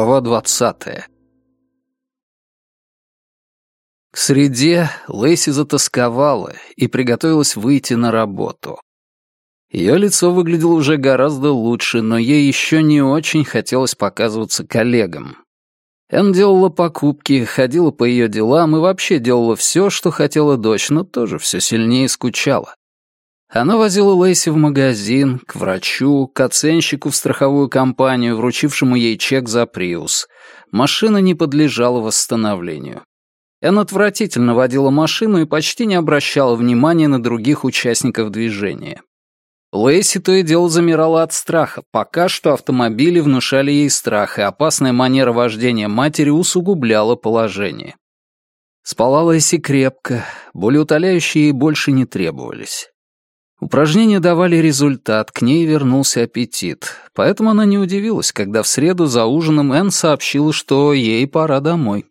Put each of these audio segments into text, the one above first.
Глава двадцатая. К среде Лейси затасковала и приготовилась выйти на работу. Ее лицо выглядело уже гораздо лучше, но ей еще не очень хотелось показываться коллегам. Энн делала покупки, ходила по ее делам и вообще делала все, что хотела дочь, но тоже все сильнее скучала. Она возила Лейси в магазин, к врачу, к оценщику в страховую компанию, вручившему ей чек за Приус. Машина не подлежала восстановлению. Эн отвратительно водила машину и почти не обращала внимания на других участников движения. Лейси то и дело замирала от страха. Пока что автомобили внушали ей страх, и опасная манера вождения матери усугубляла положение. Спала Лейси крепко, болеутоляющие ей больше не требовались. Упражнения давали результат, к ней вернулся аппетит, поэтому она не удивилась, когда в среду за ужином Энн сообщила, что ей пора домой.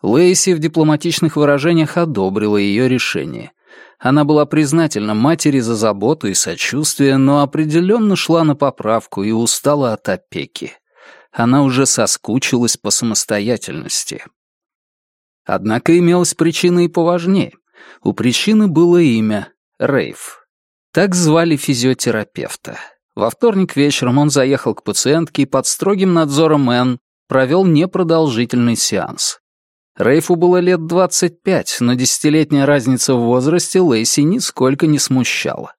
Лейси в дипломатичных выражениях одобрила ее решение. Она была признательна матери за заботу и сочувствие, но определенно шла на поправку и устала от опеки. Она уже соскучилась по самостоятельности. Однако имелась причина и поважнее. У причины было имя — Рейв. Так звали физиотерапевта. Во вторник вечером он заехал к пациентке и под строгим надзором Энн провел непродолжительный сеанс. Рейфу было лет 25, но десятилетняя разница в возрасте Лейси нисколько не смущала.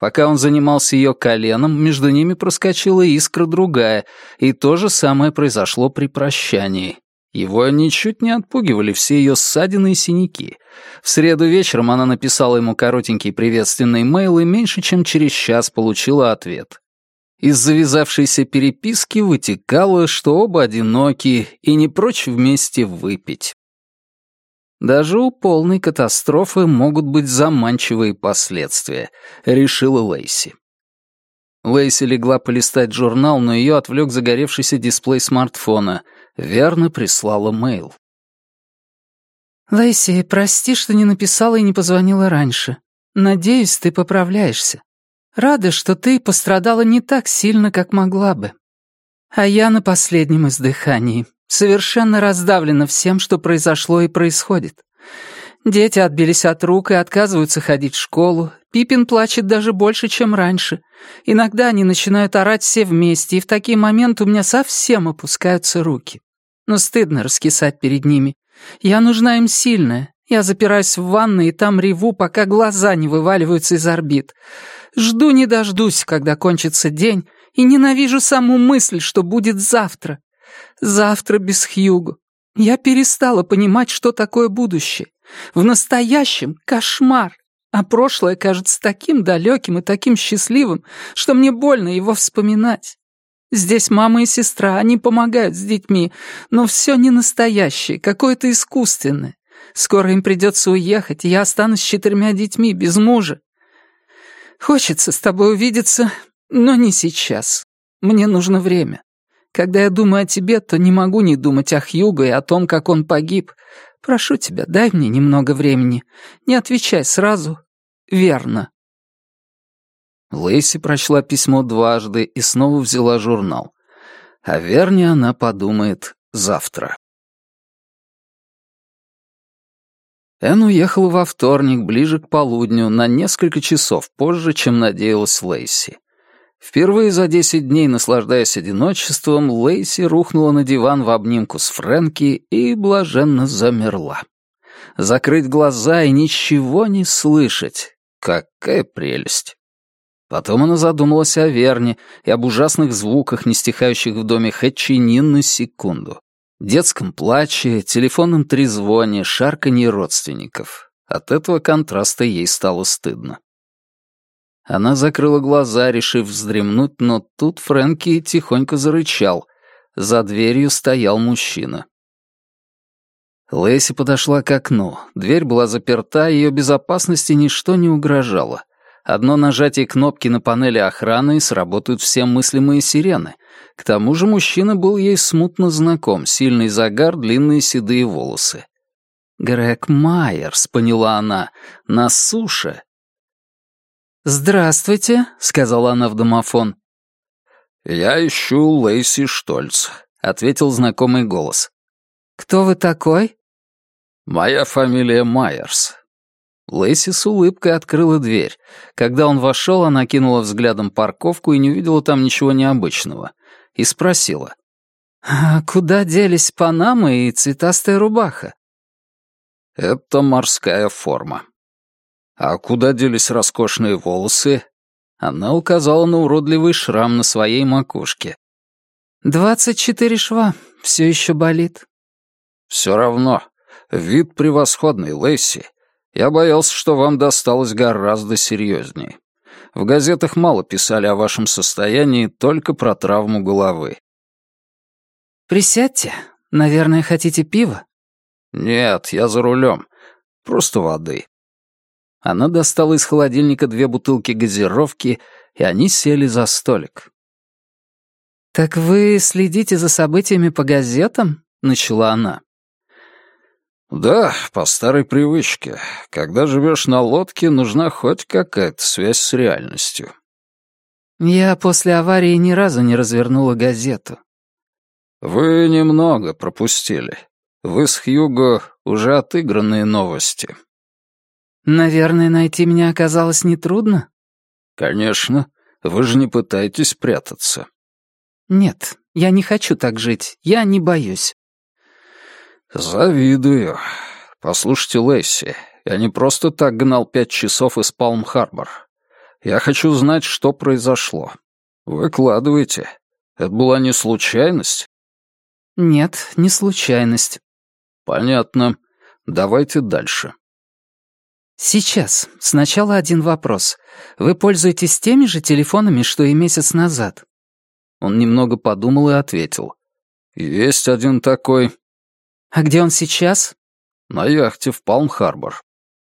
Пока он занимался ее коленом, между ними проскочила искра другая, и то же самое произошло при прощании. Его ничуть не отпугивали все ее ссадины и синяки. В среду вечером она написала ему коротенький приветственный мейл и меньше чем через час получила ответ. Из завязавшейся переписки вытекало, что оба одиноки и не прочь вместе выпить. Даже у полной катастрофы могут быть заманчивые последствия, решила Лейси. Лейси легла полистать журнал, но ее отвлек загоревшийся дисплей смартфона — Верно прислала мейл. «Лейси, прости, что не написала и не позвонила раньше. Надеюсь, ты поправляешься. Рада, что ты пострадала не так сильно, как могла бы. А я на последнем издыхании, совершенно раздавлена всем, что произошло и происходит. Дети отбились от рук и отказываются ходить в школу. Пипин плачет даже больше, чем раньше. Иногда они начинают орать все вместе, и в такие моменты у меня совсем опускаются руки но стыдно раскисать перед ними. Я нужна им сильная. Я запираюсь в ванной и там реву, пока глаза не вываливаются из орбит. Жду не дождусь, когда кончится день, и ненавижу саму мысль, что будет завтра. Завтра без Хьюго. Я перестала понимать, что такое будущее. В настоящем — кошмар. А прошлое кажется таким далеким и таким счастливым, что мне больно его вспоминать. Здесь мама и сестра, они помогают с детьми, но все не настоящее, какое-то искусственное. Скоро им придется уехать, и я останусь с четырьмя детьми, без мужа. Хочется с тобой увидеться, но не сейчас. Мне нужно время. Когда я думаю о тебе, то не могу не думать о Хьюго и о том, как он погиб. Прошу тебя, дай мне немного времени. Не отвечай сразу. Верно. Лейси прочла письмо дважды и снова взяла журнал. О Верне она подумает завтра. Энн уехала во вторник, ближе к полудню, на несколько часов позже, чем надеялась Лейси. Впервые за десять дней, наслаждаясь одиночеством, Лейси рухнула на диван в обнимку с Фрэнки и блаженно замерла. Закрыть глаза и ничего не слышать. Какая прелесть! Потом она задумалась о Верне и об ужасных звуках, не стихающих в доме Хэтчи ни на секунду. Детском плаче, телефонном трезвоне, шарканье родственников. От этого контраста ей стало стыдно. Она закрыла глаза, решив вздремнуть, но тут Фрэнки тихонько зарычал. За дверью стоял мужчина. Лэйси подошла к окну. Дверь была заперта, ее безопасности ничто не угрожало. Одно нажатие кнопки на панели охраны и сработают все мыслимые сирены. К тому же мужчина был ей смутно знаком, сильный загар, длинные седые волосы. «Грег Майерс», — поняла она, — «на суше». «Здравствуйте», — сказала она в домофон. «Я ищу Лейси Штольц», — ответил знакомый голос. «Кто вы такой?» «Моя фамилия Майерс». Лэйси с улыбкой открыла дверь. Когда он вошел, она кинула взглядом парковку и не увидела там ничего необычного. И спросила. «А куда делись Панама и цветастая рубаха?» «Это морская форма». «А куда делись роскошные волосы?» Она указала на уродливый шрам на своей макушке. «Двадцать четыре шва. Все еще болит». «Все равно. Вид превосходный, Лэйси. Я боялся, что вам досталось гораздо серьезнее. В газетах мало писали о вашем состоянии, только про травму головы». «Присядьте. Наверное, хотите пива?» «Нет, я за рулем. Просто воды». Она достала из холодильника две бутылки газировки, и они сели за столик. «Так вы следите за событиями по газетам?» — начала она. «Да, по старой привычке. Когда живешь на лодке, нужна хоть какая-то связь с реальностью». «Я после аварии ни разу не развернула газету». «Вы немного пропустили. Вы с Хьюго уже отыгранные новости». «Наверное, найти меня оказалось нетрудно?» «Конечно. Вы же не пытаетесь прятаться». «Нет, я не хочу так жить. Я не боюсь». «Завидую. Послушайте, Лэйси, я не просто так гнал пять часов из Палм-Харбор. Я хочу знать, что произошло. Выкладывайте. Это была не случайность?» «Нет, не случайность». «Понятно. Давайте дальше». «Сейчас. Сначала один вопрос. Вы пользуетесь теми же телефонами, что и месяц назад?» Он немного подумал и ответил. «Есть один такой». «А где он сейчас?» «На яхте в Палм-Харбор».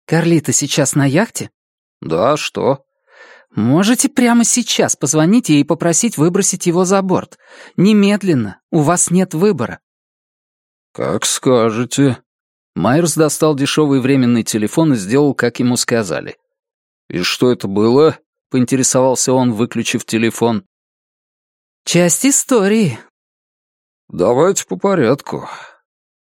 «Карлита сейчас на яхте?» «Да, что?» «Можете прямо сейчас позвонить ей и попросить выбросить его за борт. Немедленно. У вас нет выбора». «Как скажете». Майерс достал дешевый временный телефон и сделал, как ему сказали. «И что это было?» — поинтересовался он, выключив телефон. «Часть истории». «Давайте по порядку».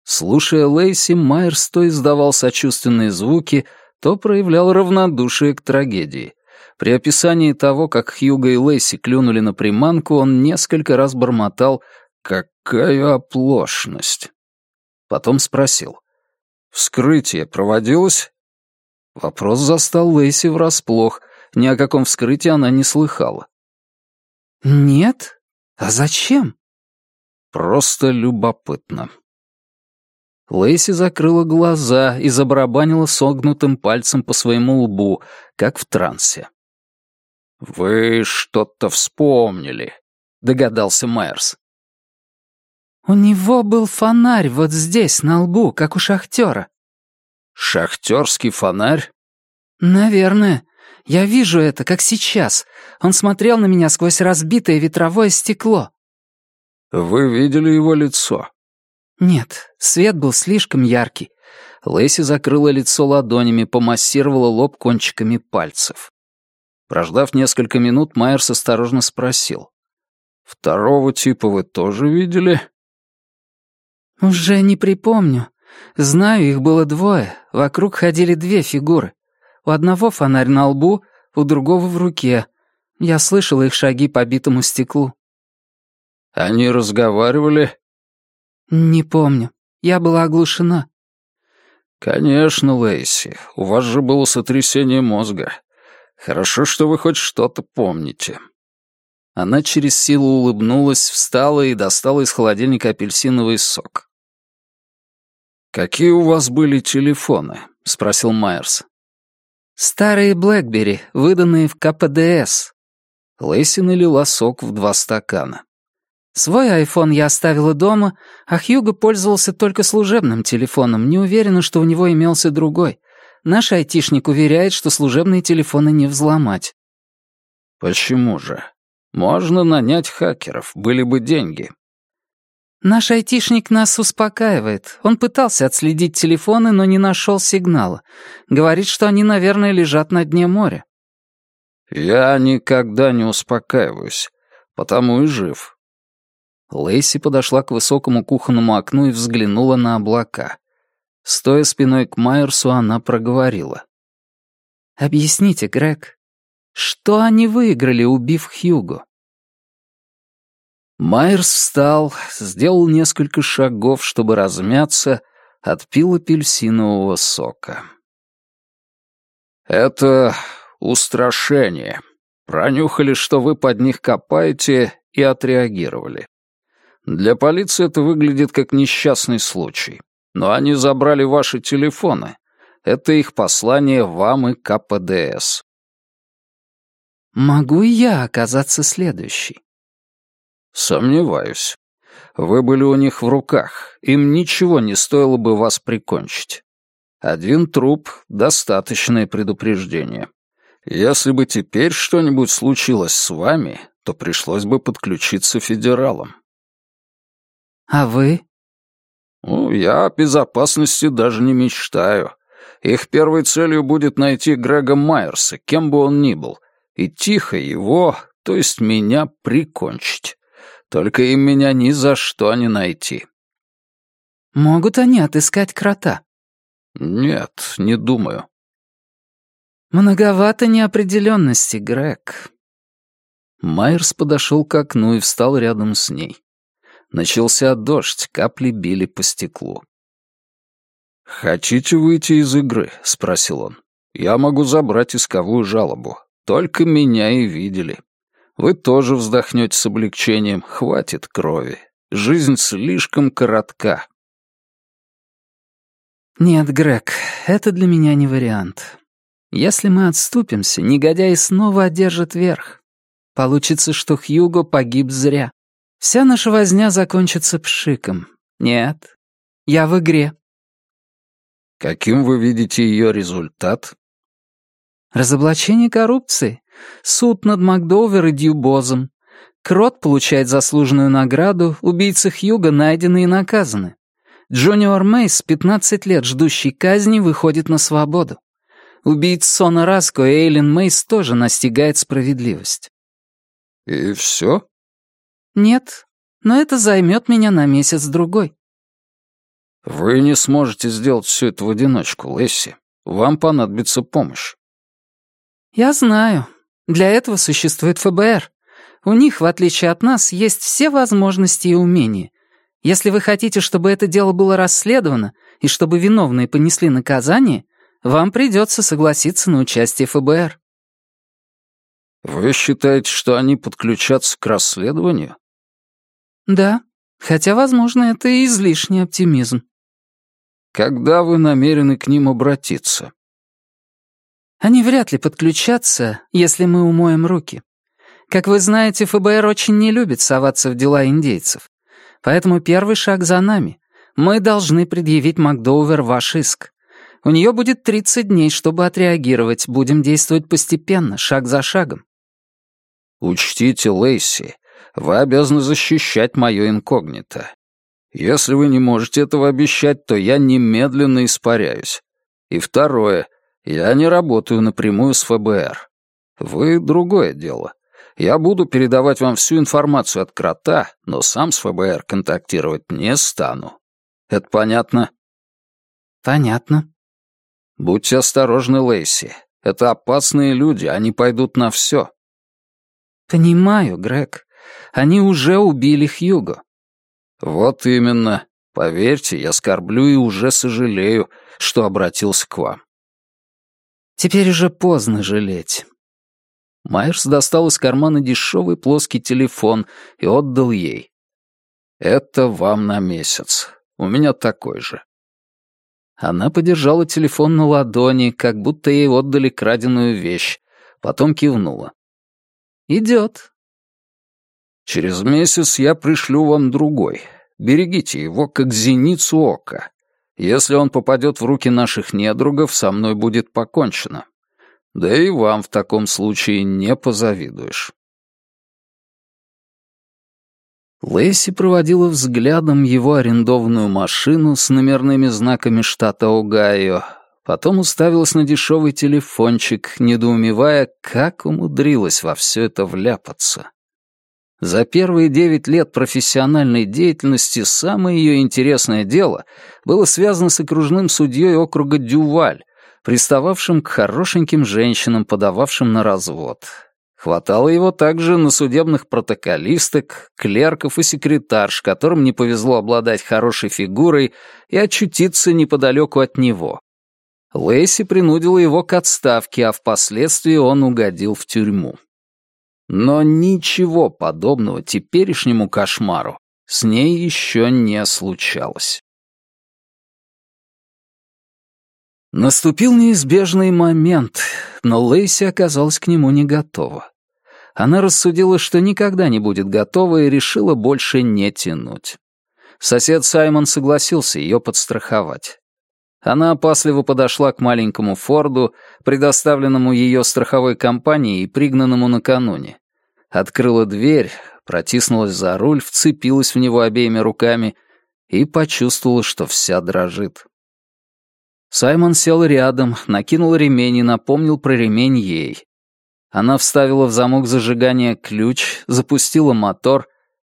Слушая Лейси, Майерс то издавал сочувственные звуки, то проявлял равнодушие к трагедии. При описании того, как Хьюго и Лейси клюнули на приманку, он несколько раз бормотал «Какая оплошность!». Потом спросил «Вскрытие проводилось?» Вопрос застал Лейси врасплох, ни о каком вскрытии она не слыхала. «Нет? А зачем?» «Просто любопытно». Лейси закрыла глаза и забарабанила согнутым пальцем по своему лбу, как в трансе. «Вы что-то вспомнили», — догадался Майерс. «У него был фонарь вот здесь, на лбу, как у шахтера». «Шахтерский фонарь?» «Наверное. Я вижу это, как сейчас. Он смотрел на меня сквозь разбитое ветровое стекло». «Вы видели его лицо?» «Нет, свет был слишком яркий». Лэйси закрыла лицо ладонями, помассировала лоб кончиками пальцев. Прождав несколько минут, Майерс осторожно спросил. «Второго типа вы тоже видели?» «Уже не припомню. Знаю, их было двое. Вокруг ходили две фигуры. У одного фонарь на лбу, у другого в руке. Я слышала их шаги по битому стеклу». «Они разговаривали?» «Не помню. Я была оглушена». «Конечно, Лейси. У вас же было сотрясение мозга. Хорошо, что вы хоть что-то помните». Она через силу улыбнулась, встала и достала из холодильника апельсиновый сок. «Какие у вас были телефоны?» — спросил Майерс. «Старые Блэкбери, выданные в КПДС». Лейси налила сок в два стакана. Свой айфон я оставила дома, а Хьюго пользовался только служебным телефоном, не уверена, что у него имелся другой. Наш айтишник уверяет, что служебные телефоны не взломать. Почему же? Можно нанять хакеров, были бы деньги. Наш айтишник нас успокаивает. Он пытался отследить телефоны, но не нашел сигнала. Говорит, что они, наверное, лежат на дне моря. Я никогда не успокаиваюсь, потому и жив. Лейси подошла к высокому кухонному окну и взглянула на облака. Стоя спиной к Майерсу, она проговорила. «Объясните, Грег, что они выиграли, убив Хьюго?» Майерс встал, сделал несколько шагов, чтобы размяться, отпил апельсинового сока. «Это устрашение. Пронюхали, что вы под них копаете, и отреагировали. Для полиции это выглядит как несчастный случай. Но они забрали ваши телефоны. Это их послание вам и КПДС. Могу и я оказаться следующей? Сомневаюсь. Вы были у них в руках. Им ничего не стоило бы вас прикончить. Один труп — достаточное предупреждение. Если бы теперь что-нибудь случилось с вами, то пришлось бы подключиться федералам. А вы? Ну, я о безопасности даже не мечтаю. Их первой целью будет найти Грега Майерса, кем бы он ни был, и тихо его, то есть меня, прикончить. Только им меня ни за что не найти. Могут они отыскать крота? Нет, не думаю. Многовато неопределенности, Грег. Майерс подошел к окну и встал рядом с ней. Начался дождь, капли били по стеклу. «Хотите выйти из игры?» — спросил он. «Я могу забрать исковую жалобу. Только меня и видели. Вы тоже вздохнете с облегчением. Хватит крови. Жизнь слишком коротка». «Нет, Грег, это для меня не вариант. Если мы отступимся, негодяи снова одержат верх. Получится, что Хьюго погиб зря. Вся наша возня закончится пшиком. Нет, я в игре. Каким вы видите ее результат? Разоблачение коррупции, суд над Макдовер и Дьюбозом. Крот получает заслуженную награду, убийцы Хьюга найдены и наказаны. Джуниор Мейс, 15 лет ждущий казни, выходит на свободу. Убийц Сона Раско и Эйлин Мейс тоже настигает справедливость. «И все?» «Нет, но это займет меня на месяц-другой». «Вы не сможете сделать все это в одиночку, Лесси. Вам понадобится помощь». «Я знаю. Для этого существует ФБР. У них, в отличие от нас, есть все возможности и умения. Если вы хотите, чтобы это дело было расследовано и чтобы виновные понесли наказание, вам придется согласиться на участие ФБР». «Вы считаете, что они подключатся к расследованию?» «Да, хотя, возможно, это и излишний оптимизм». «Когда вы намерены к ним обратиться?» «Они вряд ли подключатся, если мы умоем руки. Как вы знаете, ФБР очень не любит соваться в дела индейцев. Поэтому первый шаг за нами. Мы должны предъявить Макдоувер ваш иск. У нее будет 30 дней, чтобы отреагировать. Будем действовать постепенно, шаг за шагом. «Учтите, Лейси, вы обязаны защищать мое инкогнито. Если вы не можете этого обещать, то я немедленно испаряюсь. И второе, я не работаю напрямую с ФБР. Вы — другое дело. Я буду передавать вам всю информацию от крота, но сам с ФБР контактировать не стану. Это понятно?» «Понятно». «Будьте осторожны, Лейси. Это опасные люди, они пойдут на все. «Понимаю, Грег. Они уже убили Хьюго». «Вот именно. Поверьте, я скорблю и уже сожалею, что обратился к вам». «Теперь уже поздно жалеть». Майерс достал из кармана дешевый плоский телефон и отдал ей. «Это вам на месяц. У меня такой же». Она подержала телефон на ладони, как будто ей отдали краденую вещь, потом кивнула. Идет. Через месяц я пришлю вам другой. Берегите его, как зеницу ока. Если он попадет в руки наших недругов, со мной будет покончено. Да и вам в таком случае не позавидуешь. Лэйси проводила взглядом его арендованную машину с номерными знаками штата Огайо, Потом уставилась на дешевый телефончик, недоумевая, как умудрилась во все это вляпаться. За первые девять лет профессиональной деятельности самое ее интересное дело было связано с окружным судьей округа Дюваль, пристававшим к хорошеньким женщинам, подававшим на развод. Хватало его также на судебных протоколисток, клерков и секретарш, которым не повезло обладать хорошей фигурой и очутиться неподалеку от него. Лэйси принудила его к отставке, а впоследствии он угодил в тюрьму. Но ничего подобного теперешнему кошмару с ней еще не случалось. Наступил неизбежный момент, но Лейси оказалась к нему не готова. Она рассудила, что никогда не будет готова и решила больше не тянуть. Сосед Саймон согласился ее подстраховать. Она опасливо подошла к маленькому Форду, предоставленному ее страховой компанией и пригнанному накануне. Открыла дверь, протиснулась за руль, вцепилась в него обеими руками и почувствовала, что вся дрожит. Саймон сел рядом, накинул ремень и напомнил про ремень ей. Она вставила в замок зажигания ключ, запустила мотор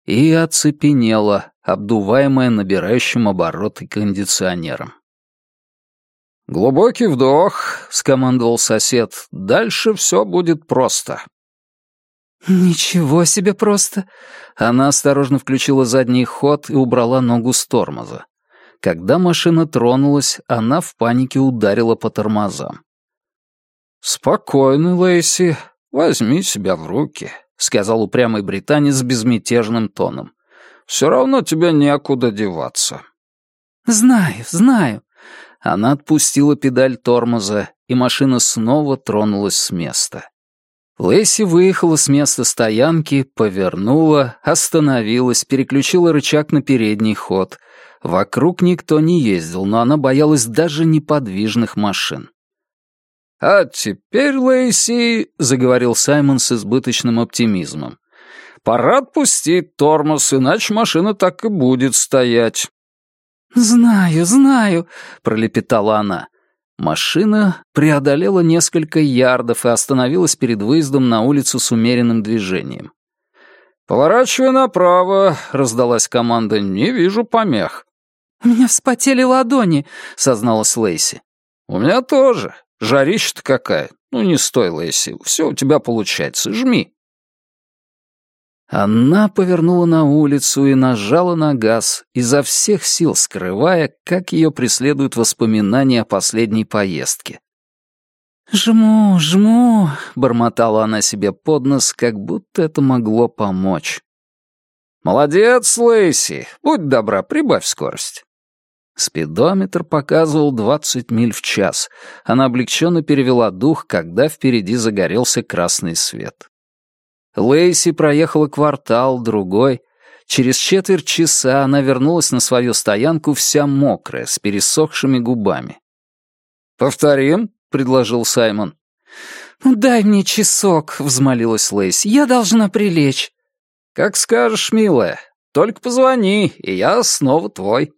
и оцепенела, обдуваемая набирающим обороты кондиционером. «Глубокий вдох», — скомандовал сосед. «Дальше все будет просто». «Ничего себе просто!» Она осторожно включила задний ход и убрала ногу с тормоза. Когда машина тронулась, она в панике ударила по тормозам. «Спокойно, Лейси, возьми себя в руки», — сказал упрямый британец безмятежным тоном. «Все равно тебе некуда деваться». «Знаю, знаю». Она отпустила педаль тормоза, и машина снова тронулась с места. Лэйси выехала с места стоянки, повернула, остановилась, переключила рычаг на передний ход. Вокруг никто не ездил, но она боялась даже неподвижных машин. «А теперь, Лэйси», — заговорил Саймон с избыточным оптимизмом, «пора отпустить тормоз, иначе машина так и будет стоять». «Знаю, знаю», — пролепетала она. Машина преодолела несколько ярдов и остановилась перед выездом на улицу с умеренным движением. «Поворачивай направо», — раздалась команда, — «не вижу помех». «У меня вспотели ладони», — созналась Лейси. «У меня тоже. Жарища-то какая. Ну, не стой, Лейси, все у тебя получается. Жми». Она повернула на улицу и нажала на газ, изо всех сил скрывая, как ее преследуют воспоминания о последней поездке. «Жму, жму», — бормотала она себе под нос, как будто это могло помочь. «Молодец, Лейси! Будь добра, прибавь скорость». Спидометр показывал 20 миль в час. Она облегченно перевела дух, когда впереди загорелся красный свет. Лейси проехала квартал, другой. Через четверть часа она вернулась на свою стоянку вся мокрая, с пересохшими губами. «Повторим?» — предложил Саймон. «Ну, дай мне часок», — взмолилась Лейси. «Я должна прилечь». «Как скажешь, милая. Только позвони, и я снова твой».